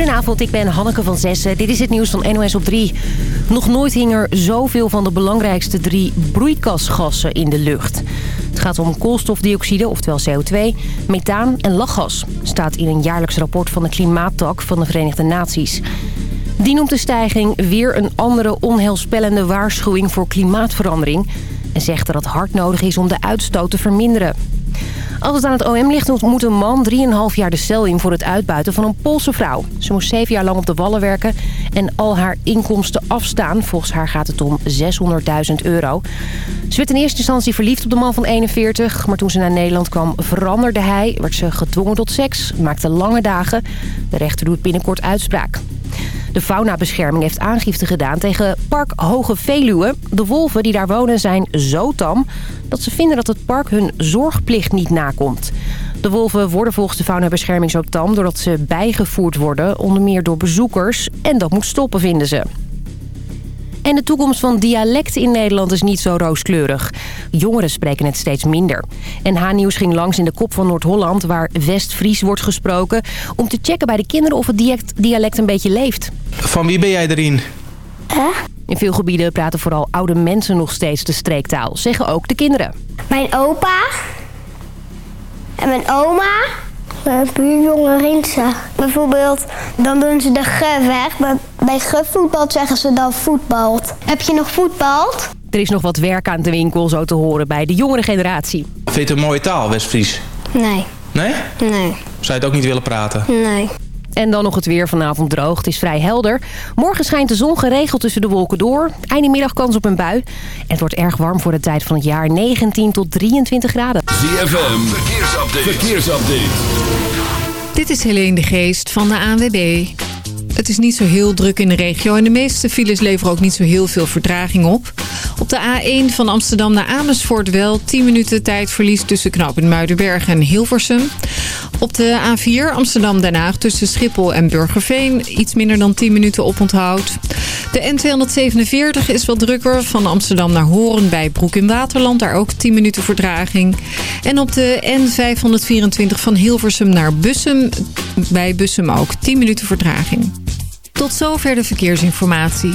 Goedenavond, ik ben Hanneke van Zessen. Dit is het nieuws van NOS op 3. Nog nooit hing er zoveel van de belangrijkste drie broeikasgassen in de lucht. Het gaat om koolstofdioxide, oftewel CO2, methaan en lachgas. Staat in een jaarlijks rapport van de klimaattak van de Verenigde Naties. Die noemt de stijging weer een andere onheilspellende waarschuwing voor klimaatverandering... en zegt dat het hard nodig is om de uitstoot te verminderen. Als het aan het OM ligt, moet een man 3,5 jaar de cel in voor het uitbuiten van een Poolse vrouw. Ze moest 7 jaar lang op de wallen werken en al haar inkomsten afstaan. Volgens haar gaat het om 600.000 euro. Ze werd in eerste instantie verliefd op de man van 41, maar toen ze naar Nederland kwam veranderde hij. Werd ze gedwongen tot seks, maakte lange dagen. De rechter doet binnenkort uitspraak. De faunabescherming heeft aangifte gedaan tegen Park Hoge Veluwe. De wolven die daar wonen zijn zo tam dat ze vinden dat het park hun zorgplicht niet nakomt. De wolven worden volgens de faunabescherming zo tam doordat ze bijgevoerd worden, onder meer door bezoekers. En dat moet stoppen, vinden ze. En de toekomst van dialecten in Nederland is niet zo rooskleurig. Jongeren spreken het steeds minder. En H-nieuws ging langs in de kop van Noord-Holland... waar West-Fries wordt gesproken... om te checken bij de kinderen of het dialect een beetje leeft. Van wie ben jij erin? Huh? In veel gebieden praten vooral oude mensen nog steeds de streektaal. Zeggen ook de kinderen. Mijn opa en mijn oma mijn buurjongen Rinsen. Bijvoorbeeld, dan doen ze de ge weg. Bij gevoetbald zeggen ze dan voetbalt. Heb je nog voetbald? Er is nog wat werk aan de winkel, zo te horen bij de jongere generatie. Vind je het een mooie taal, Westfries? Nee. Nee? Nee. Zou je het ook niet willen praten? Nee. En dan nog het weer vanavond droog. Het is vrij helder. Morgen schijnt de zon geregeld tussen de wolken door. Einde middag kans op een bui. En het wordt erg warm voor de tijd van het jaar. 19 tot 23 graden. ZFM, verkeersupdate. verkeersupdate. Dit is Helene de Geest van de ANWB. Het is niet zo heel druk in de regio en de meeste files leveren ook niet zo heel veel vertraging op. Op de A1 van Amsterdam naar Amersfoort wel 10 minuten tijdverlies tussen knooppunt Muidenberg en Hilversum. Op de A4 Amsterdam-Den Haag tussen Schiphol en Burgerveen iets minder dan 10 minuten oponthoud. De N247 is wel drukker van Amsterdam naar Horen bij Broek in Waterland. Daar ook 10 minuten vertraging. En op de N524 van Hilversum naar Bussum bij Bussum ook 10 minuten vertraging. Tot zover de verkeersinformatie.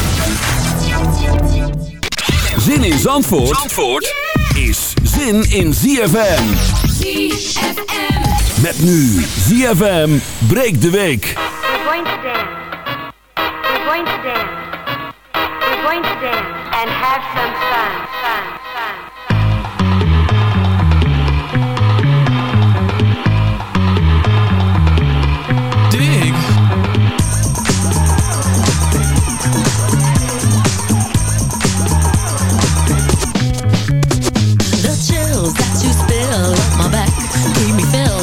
Zin in Zandvoort, Zandvoort is zin in ZFM. ZFM. Met nu ZFM breek de week. We're going to dance. We're going to dance. We're going to dance and have some fun.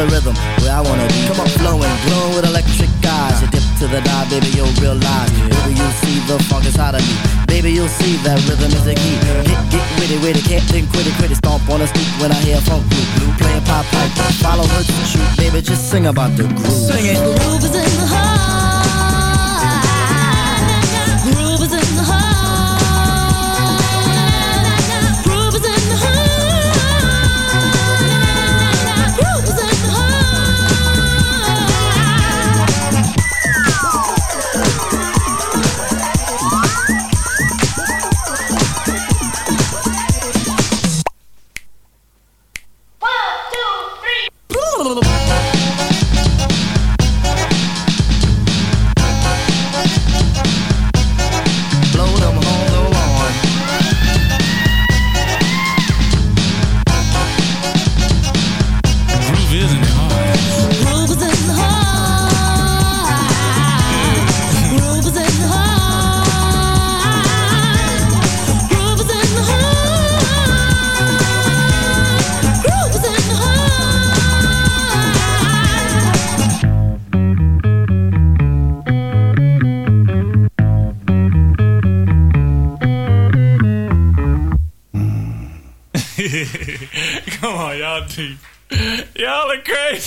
the rhythm, where I wanna be. Come on, flowing, glowing with electric eyes. You dip to the dive, baby, you'll realize. Baby, you'll see the funk inside of me. Baby, you'll see that rhythm is a key. Get, get witty, witty, can't think, quit it, quit it. Stomp on the stoop when I hear funk blue, blue. Playing pop pipe, follow her to shoot. Baby, just sing about the groove. Sing it. Groove is in the heart.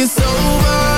it's over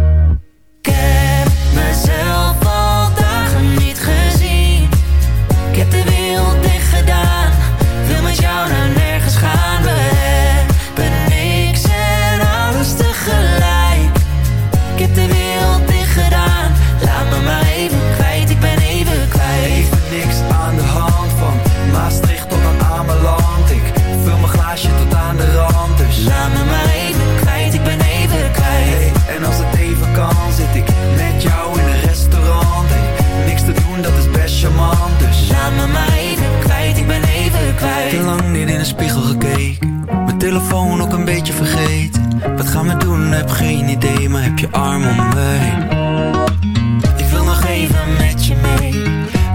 Ik heb geen idee, maar heb je arm om mij. Ik wil nog even met je mee,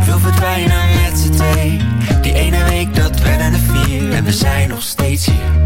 wil verdwijnen met z'n twee. Die ene week dat werden de vier en we zijn nog steeds hier.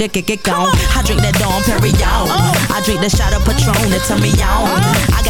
Gonka, gonka, gonka, gonka. I drink that Dom Perignon. I drink the shot of Patron that turn me on. I got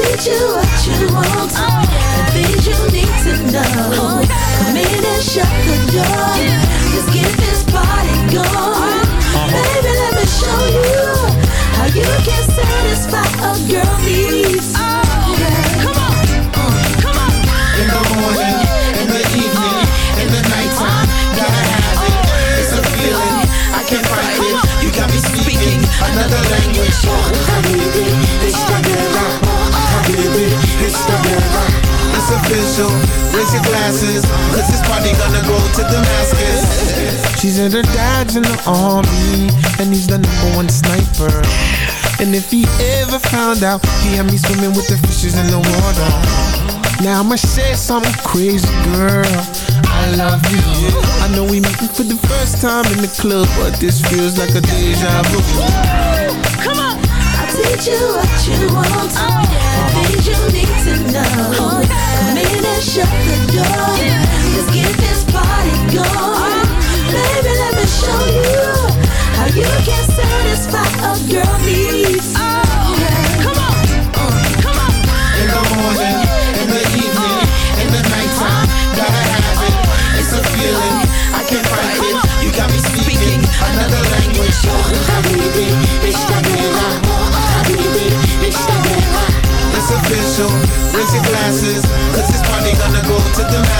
Teach you what you want and things you need to know. Come in and shut the door. Let's get this party going. Baby, let me show you how you can satisfy a girl needs. Oh, come on, come on. In the morning, She said her dad's in the army, and he's the number one sniper. And if he ever found out, he had me swimming with the fishes in the water. Now I'ma say something crazy, girl. I love you. I know we meeting for the first time in the club, but this feels like a deja vu. Come on. I'll teach you what you want and things you need to know. Come in and shut the door. Let's get this party going. Baby, let me show you how you can satisfy a girl needs. Oh, come on, come on. In the morning, in the evening, in the nighttime, gotta have it. It's a feeling, I can't fight it. You got me speaking another language. Habibi, it's the guerra. Habibi, it's the guerra. It's official, raise your glasses, cause this party gonna go to Damascus.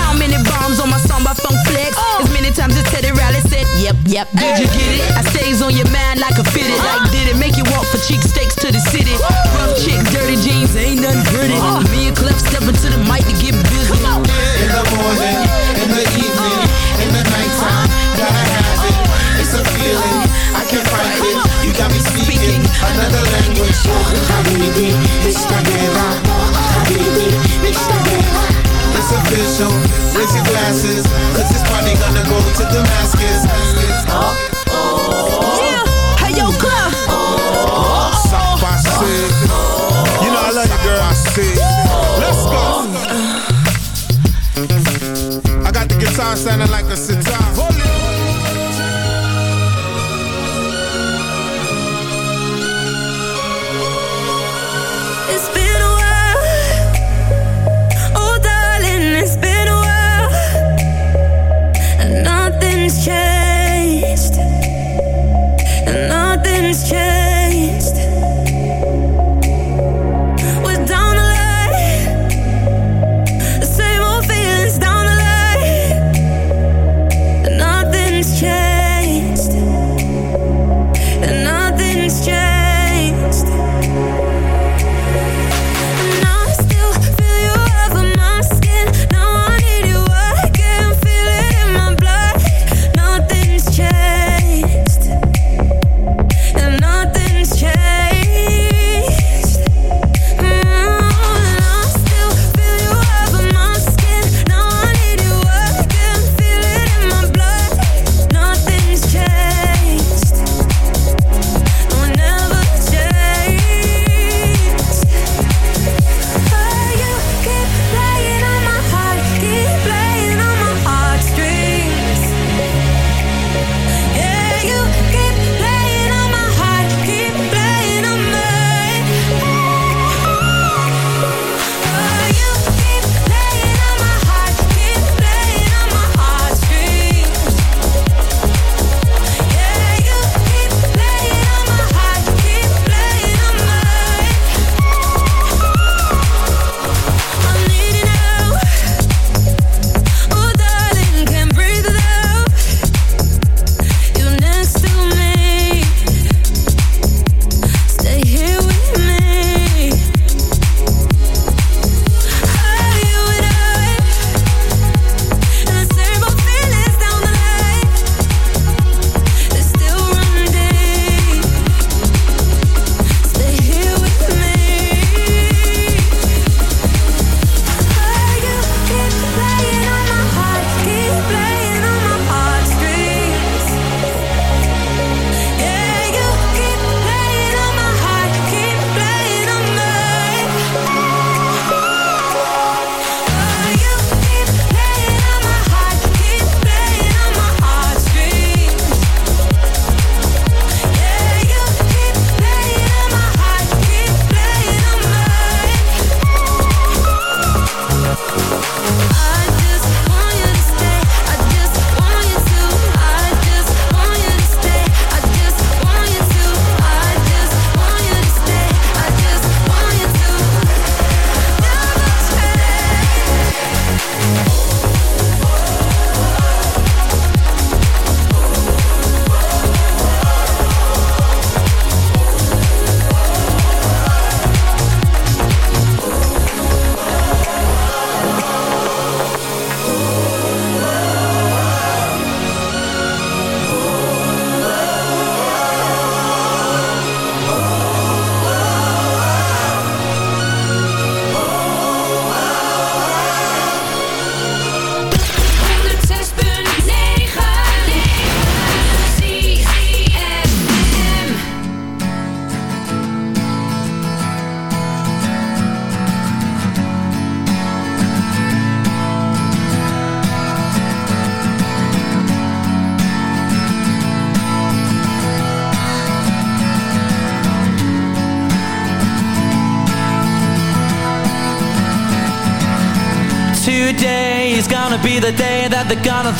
Many bombs on my song by Funk Flex? Oh. As many times as Teddy Riley said, yep, yep, did you get it? I stays on your mind like a fitted. Uh-huh. Like, did it make you walk for cheek steaks to the city? Rough chick, dirty jeans, ain't nothing pretty. Uh-huh. Me and Clef stepping to the mic to get busy.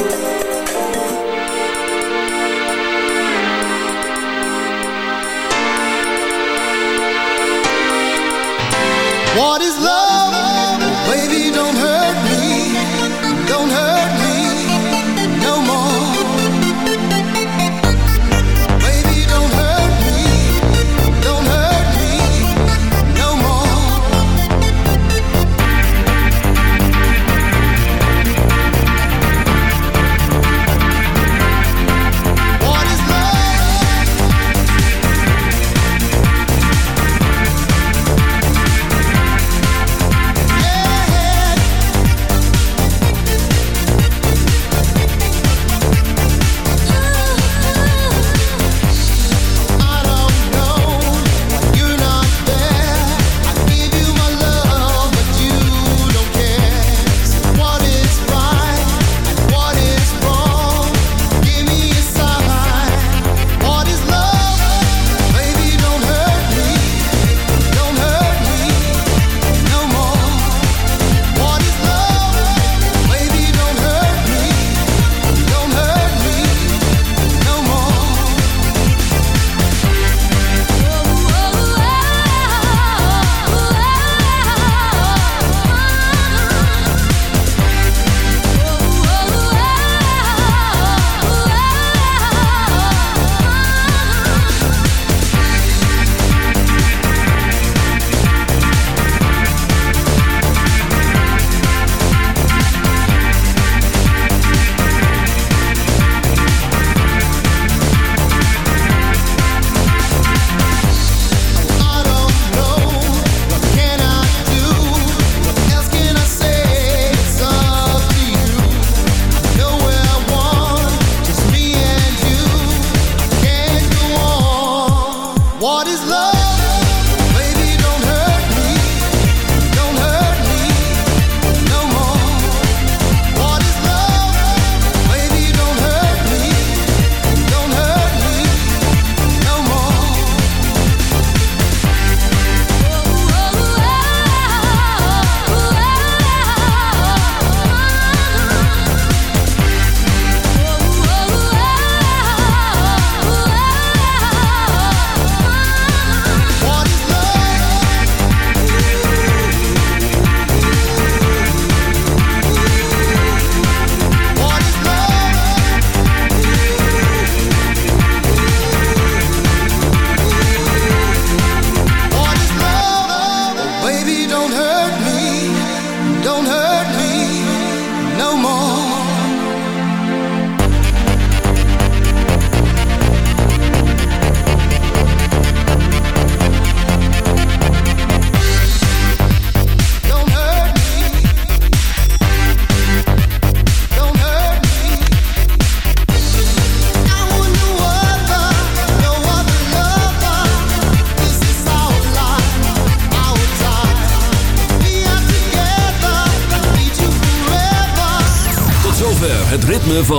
What is love?